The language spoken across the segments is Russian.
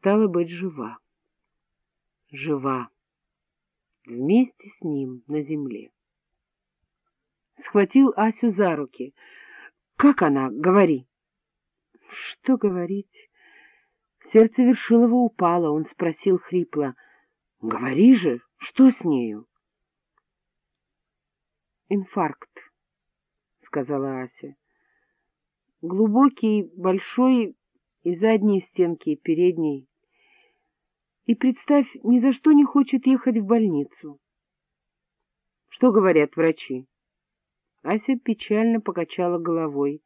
стала быть, жива. Жива. Вместе с ним на земле. Схватил Асю за руки. — Как она? Говори. — Что говорить? Сердце Вершилова упало. Он спросил хрипло. — Говори же, что с нею? — Инфаркт, — сказала Ася. Глубокий, большой и задней стенки, и передней. И, представь, ни за что не хочет ехать в больницу. Что говорят врачи? Ася печально покачала головой.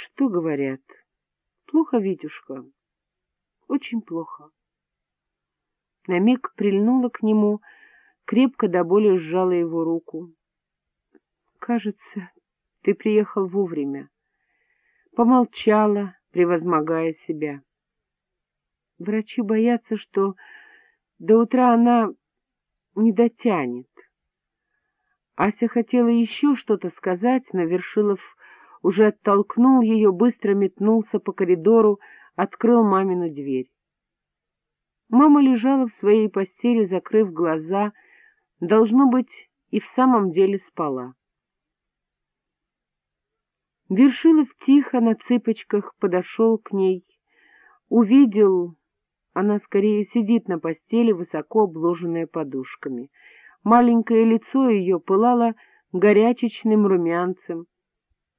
Что говорят? Плохо, Витюшка, очень плохо. На миг прильнула к нему, крепко до боли сжала его руку. Кажется, ты приехал вовремя помолчала, превозмогая себя. Врачи боятся, что до утра она не дотянет. Ася хотела еще что-то сказать, но Вершилов уже оттолкнул ее, быстро метнулся по коридору, открыл мамину дверь. Мама лежала в своей постели, закрыв глаза, должно быть, и в самом деле спала. Вершилов тихо на цыпочках подошел к ней, увидел, она скорее сидит на постели, высоко обложенная подушками. Маленькое лицо ее пылало горячечным румянцем,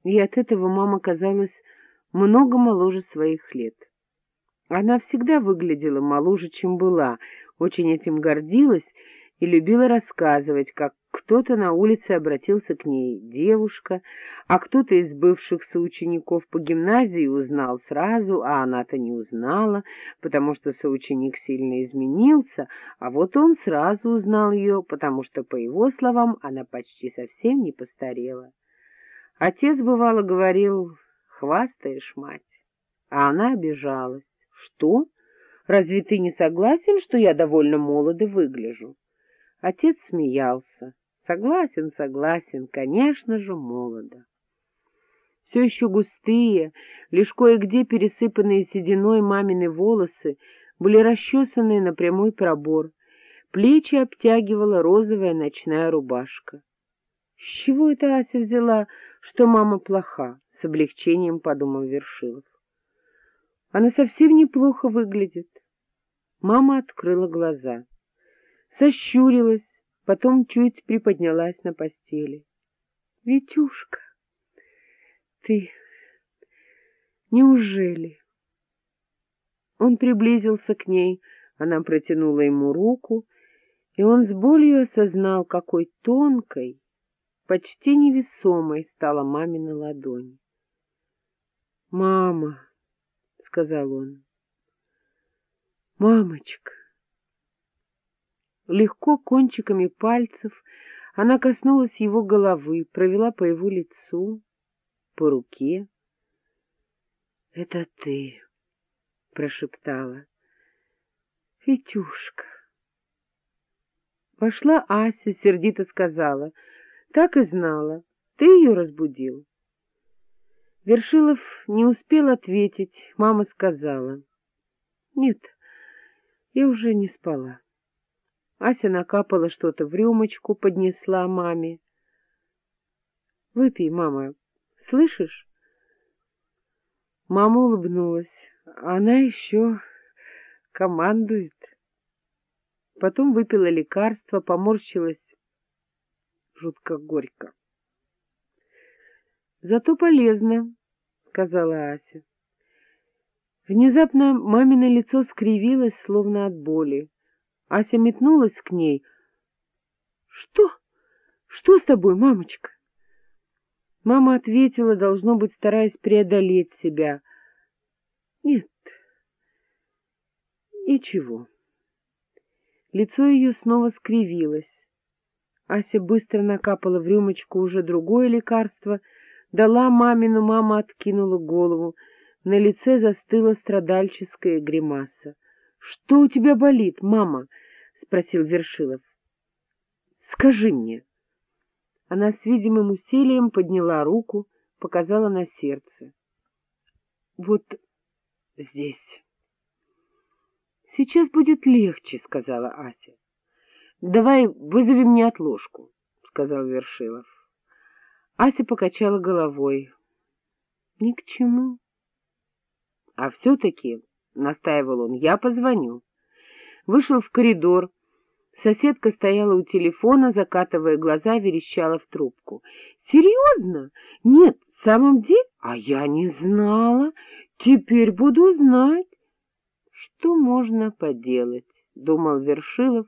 и от этого мама казалась много моложе своих лет. Она всегда выглядела моложе, чем была, очень этим гордилась и любила рассказывать, как кто-то на улице обратился к ней, девушка, а кто-то из бывших соучеников по гимназии узнал сразу, а она-то не узнала, потому что соученик сильно изменился, а вот он сразу узнал ее, потому что, по его словам, она почти совсем не постарела. Отец, бывало, говорил, хвастаешь, мать, а она обижалась. Что? Разве ты не согласен, что я довольно молодо выгляжу? Отец смеялся. Согласен, согласен, конечно же, молодо. Все еще густые, лишь кое-где пересыпанные сединой мамины волосы были расчесаны на прямой пробор, плечи обтягивала розовая ночная рубашка. — С чего это Ася взяла, что мама плоха? — с облегчением подумал Вершилов. — Она совсем неплохо выглядит. Мама открыла глаза, сощурилась, потом чуть приподнялась на постели. — Витюшка, ты... Неужели? Он приблизился к ней, она протянула ему руку, и он с болью осознал, какой тонкой, почти невесомой стала мамина ладонь. — Мама, — сказал он, — мамочка. Легко кончиками пальцев она коснулась его головы, провела по его лицу, по руке. — Это ты, — прошептала. — Фитюшка. Вошла Ася, сердито сказала. — Так и знала. Ты ее разбудил. Вершилов не успел ответить. Мама сказала. — Нет, я уже не спала. Ася накапала что-то в рюмочку, поднесла маме. — Выпей, мама, слышишь? Мама улыбнулась. Она еще командует. Потом выпила лекарство, поморщилась жутко горько. — Зато полезно, — сказала Ася. Внезапно мамино лицо скривилось, словно от боли. Ася метнулась к ней. — Что? Что с тобой, мамочка? Мама ответила, должно быть, стараясь преодолеть себя. — Нет, ничего. Лицо ее снова скривилось. Ася быстро накапала в рюмочку уже другое лекарство, дала мамину, мама откинула голову. На лице застыла страдальческая гримаса. — Что у тебя болит, мама? — спросил Вершилов. — Скажи мне. Она с видимым усилием подняла руку, показала на сердце. — Вот здесь, — Сейчас будет легче, — сказала Ася. — Давай вызовем неотложку, — сказал Вершилов. Ася покачала головой. — Ни к чему. — А все-таки, — настаивал он, — я позвоню. Вышел в коридор. Соседка стояла у телефона, закатывая глаза, верещала в трубку. — Серьезно? Нет, в самом деле? А я не знала. Теперь буду знать. Что можно поделать, — думал Вершилов,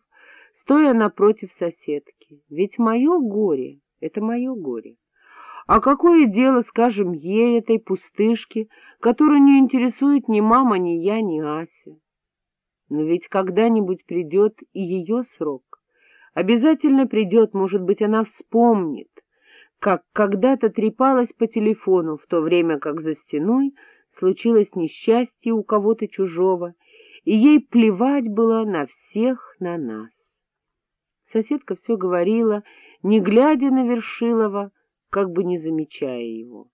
стоя напротив соседки. Ведь мое горе — это мое горе. А какое дело, скажем, ей, этой пустышке, которую не интересует ни мама, ни я, ни Ася? Но ведь когда-нибудь придет и ее срок. Обязательно придет, может быть, она вспомнит, как когда-то трепалась по телефону, в то время как за стеной случилось несчастье у кого-то чужого, и ей плевать было на всех на нас. Соседка все говорила, не глядя на Вершилова, как бы не замечая его.